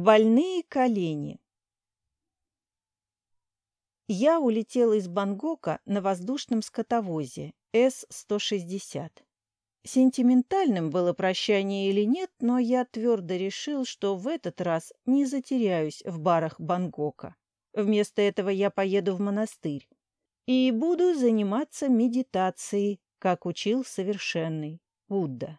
Больные колени. Я улетела из Бангкока на воздушном скотовозе С-160. Сентиментальным было прощание или нет, но я твердо решил, что в этот раз не затеряюсь в барах Бангкока. Вместо этого я поеду в монастырь и буду заниматься медитацией, как учил совершенный Будда.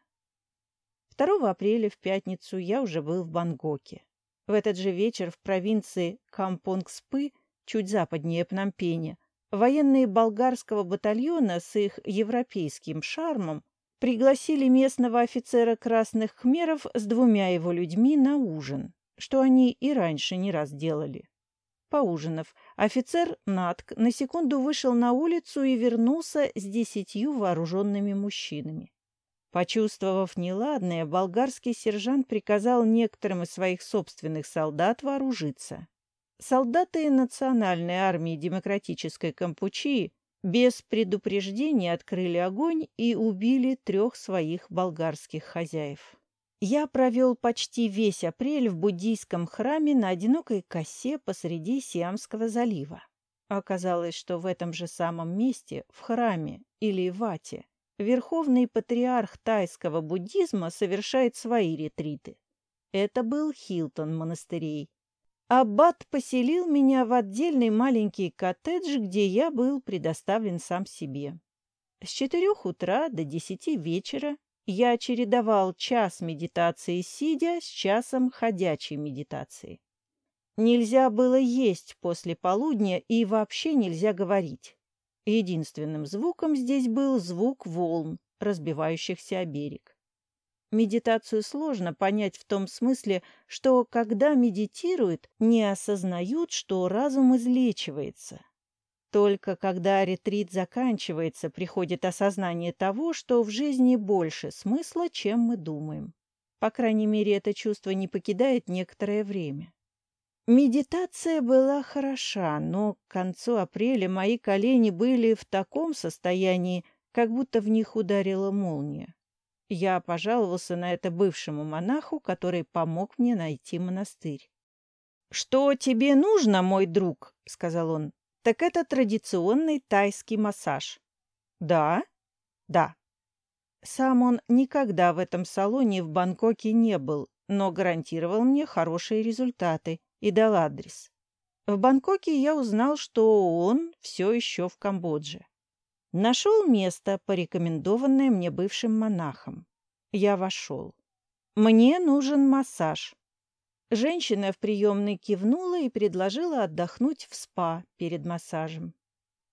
2 апреля в пятницу я уже был в Бангкоке. В этот же вечер в провинции Кампонгспы, чуть западнее Пномпеня, военные болгарского батальона с их европейским шармом пригласили местного офицера красных хмеров с двумя его людьми на ужин, что они и раньше не раз делали. Поужинав, офицер Натк на секунду вышел на улицу и вернулся с десятью вооруженными мужчинами. Почувствовав неладное, болгарский сержант приказал некоторым из своих собственных солдат вооружиться. Солдаты Национальной армии Демократической Кампучии без предупреждения открыли огонь и убили трех своих болгарских хозяев. Я провел почти весь апрель в буддийском храме на одинокой косе посреди Сиамского залива. Оказалось, что в этом же самом месте, в храме или вате, Верховный патриарх тайского буддизма совершает свои ретриты. Это был Хилтон монастырей. Аббат поселил меня в отдельный маленький коттедж, где я был предоставлен сам себе. С четырех утра до десяти вечера я чередовал час медитации сидя с часом ходячей медитации. Нельзя было есть после полудня и вообще нельзя говорить. Единственным звуком здесь был звук волн, разбивающихся о берег. Медитацию сложно понять в том смысле, что когда медитируют, не осознают, что разум излечивается. Только когда ретрит заканчивается, приходит осознание того, что в жизни больше смысла, чем мы думаем. По крайней мере, это чувство не покидает некоторое время. Медитация была хороша, но к концу апреля мои колени были в таком состоянии, как будто в них ударила молния. Я пожаловался на это бывшему монаху, который помог мне найти монастырь. «Что тебе нужно, мой друг?» — сказал он. «Так это традиционный тайский массаж». «Да?» «Да». Сам он никогда в этом салоне в Бангкоке не был, но гарантировал мне хорошие результаты и дал адрес. В Бангкоке я узнал, что он все еще в Камбодже. Нашел место, порекомендованное мне бывшим монахом. Я вошел. «Мне нужен массаж». Женщина в приемной кивнула и предложила отдохнуть в спа перед массажем.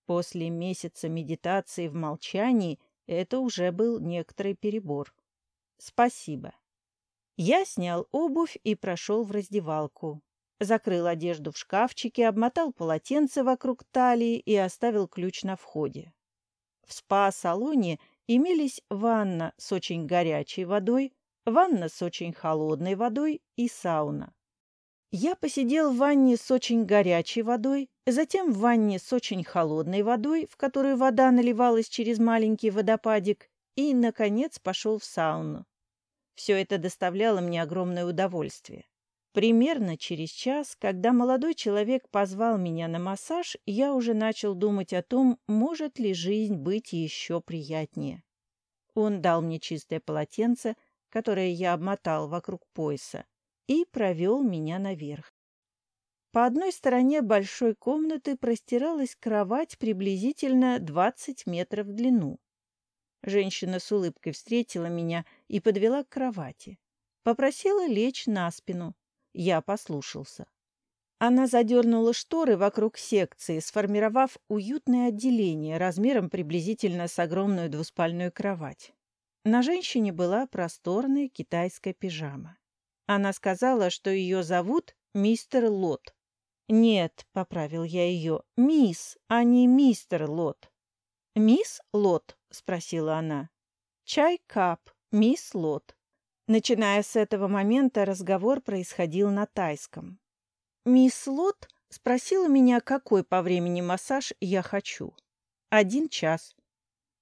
После месяца медитации в молчании это уже был некоторый перебор. «Спасибо». Я снял обувь и прошел в раздевалку закрыл одежду в шкафчике, обмотал полотенце вокруг талии и оставил ключ на входе. В спа-салоне имелись ванна с очень горячей водой, ванна с очень холодной водой и сауна. Я посидел в ванне с очень горячей водой, затем в ванне с очень холодной водой, в которую вода наливалась через маленький водопадик, и, наконец, пошел в сауну. Все это доставляло мне огромное удовольствие. Примерно через час, когда молодой человек позвал меня на массаж, я уже начал думать о том, может ли жизнь быть еще приятнее. Он дал мне чистое полотенце, которое я обмотал вокруг пояса, и провел меня наверх. По одной стороне большой комнаты простиралась кровать приблизительно 20 метров в длину. Женщина с улыбкой встретила меня и подвела к кровати. Попросила лечь на спину, я послушался. Она задернула шторы вокруг секции, сформировав уютное отделение размером приблизительно с огромную двуспальную кровать. На женщине была просторная китайская пижама. Она сказала, что ее зовут мистер Лот. «Нет», — поправил я ее, — «мисс, а не мистер Лот». «Мисс Лот?» — спросила она. «Чай-кап, мисс Лот». Начиная с этого момента разговор происходил на тайском. Мисс Лот спросила меня, какой по времени массаж я хочу. Один час.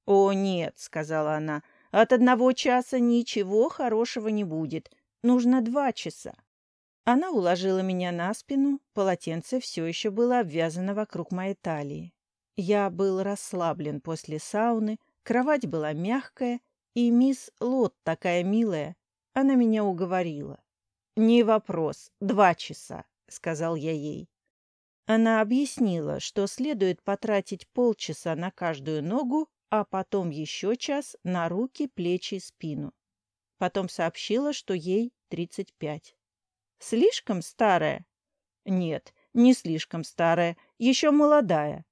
«О, нет», — сказала она, — «от одного часа ничего хорошего не будет. Нужно два часа». Она уложила меня на спину, полотенце все еще было обвязано вокруг моей талии. Я был расслаблен после сауны, кровать была мягкая, и мисс Лот такая милая. Она меня уговорила. «Не вопрос, два часа», — сказал я ей. Она объяснила, что следует потратить полчаса на каждую ногу, а потом еще час на руки, плечи, спину. Потом сообщила, что ей 35. Слишком старая? Нет, не слишком старая, еще молодая.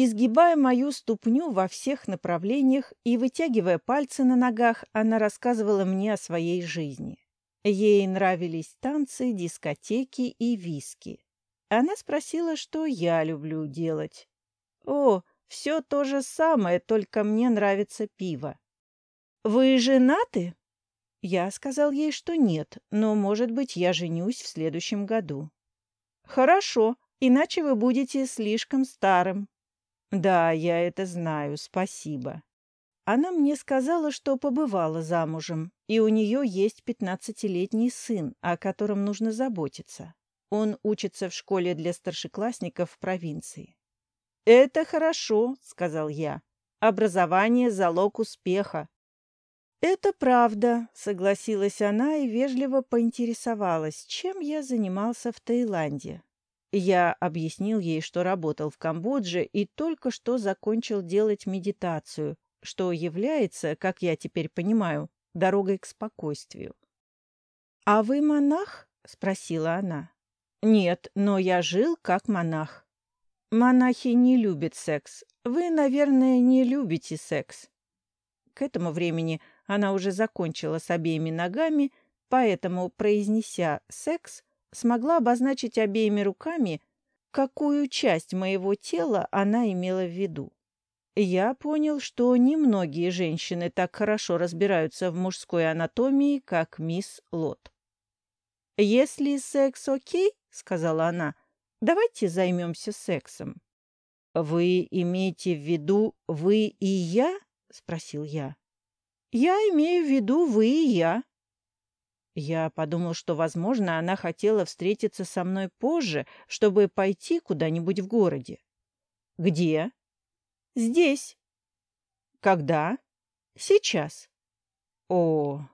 Изгибая мою ступню во всех направлениях и вытягивая пальцы на ногах, она рассказывала мне о своей жизни. Ей нравились танцы, дискотеки и виски. Она спросила, что я люблю делать. «О, все то же самое, только мне нравится пиво». «Вы женаты?» Я сказал ей, что нет, но, может быть, я женюсь в следующем году. «Хорошо, иначе вы будете слишком старым». «Да, я это знаю, спасибо». Она мне сказала, что побывала замужем, и у нее есть пятнадцатилетний сын, о котором нужно заботиться. Он учится в школе для старшеклассников в провинции. «Это хорошо», — сказал я. «Образование — залог успеха. «Это правда», — согласилась она и вежливо поинтересовалась, чем я занимался в Таиланде. Я объяснил ей, что работал в Камбодже и только что закончил делать медитацию, что является, как я теперь понимаю, дорогой к спокойствию. «А вы монах?» — спросила она. «Нет, но я жил как монах». «Монахи не любят секс. Вы, наверное, не любите секс». К этому времени она уже закончила с обеими ногами, поэтому, произнеся «секс», смогла обозначить обеими руками, какую часть моего тела она имела в виду. Я понял, что немногие женщины так хорошо разбираются в мужской анатомии, как мисс Лот. «Если секс окей, — сказала она, — давайте займемся сексом». «Вы имеете в виду вы и я?» — спросил я. Я имею в виду вы и я. Я подумал, что, возможно, она хотела встретиться со мной позже, чтобы пойти куда-нибудь в городе. Где? Здесь. Когда? Сейчас. О,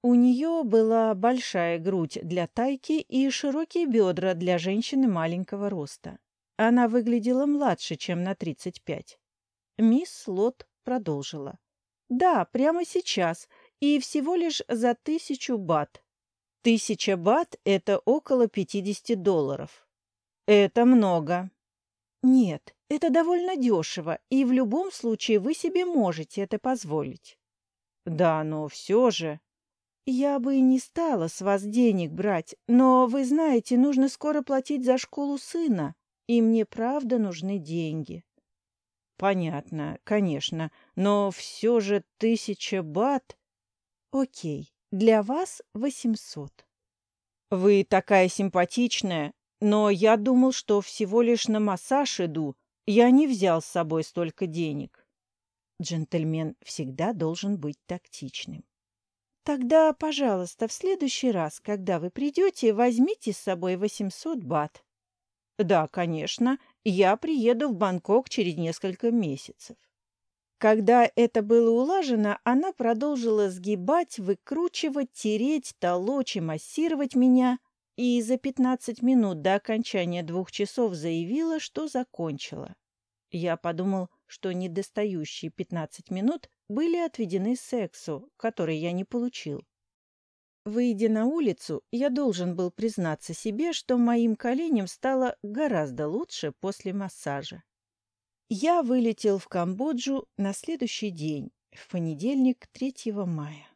у нее была большая грудь для тайки и широкие бедра для женщины маленького роста. Она выглядела младше, чем на 35. Мисс Лот продолжила. Да, прямо сейчас. И всего лишь за тысячу бат. Тысяча бат — это около 50 долларов. Это много. Нет, это довольно дешево, и в любом случае вы себе можете это позволить. Да, но все же... Я бы и не стала с вас денег брать, но, вы знаете, нужно скоро платить за школу сына, и мне правда нужны деньги. Понятно, конечно, но все же тысяча бат... Окей, для вас восемьсот. Вы такая симпатичная, но я думал, что всего лишь на массаж иду. Я не взял с собой столько денег. Джентльмен всегда должен быть тактичным. Тогда, пожалуйста, в следующий раз, когда вы придете, возьмите с собой восемьсот бат. Да, конечно, я приеду в Бангкок через несколько месяцев. Когда это было улажено, она продолжила сгибать, выкручивать, тереть, толочь и массировать меня, и за пятнадцать минут до окончания двух часов заявила, что закончила. Я подумал, что недостающие пятнадцать минут были отведены сексу, который я не получил. Выйдя на улицу, я должен был признаться себе, что моим коленям стало гораздо лучше после массажа. Я вылетел в Камбоджу на следующий день, в понедельник 3 мая.